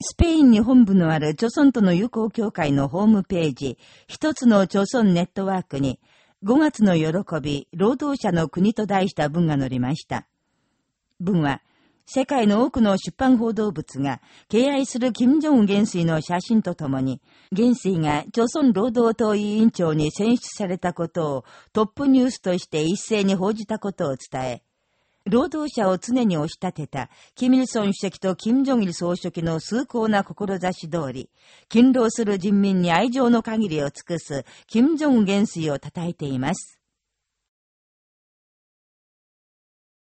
スペインに本部のある朝鮮との友好協会のホームページ、一つの朝鮮ネットワークに、5月の喜び、労働者の国と題した文が載りました。文は、世界の多くの出版報道物が、敬愛する金正恩元帥の写真とともに、元帥が朝鮮労働党委員長に選出されたことをトップニュースとして一斉に報じたことを伝え、労働者を常に押し立てた、キミルソン主席とキム・ジョギル総書記の崇高な志通り、勤労する人民に愛情の限りを尽くす、キム・ジョン元帥を称えています。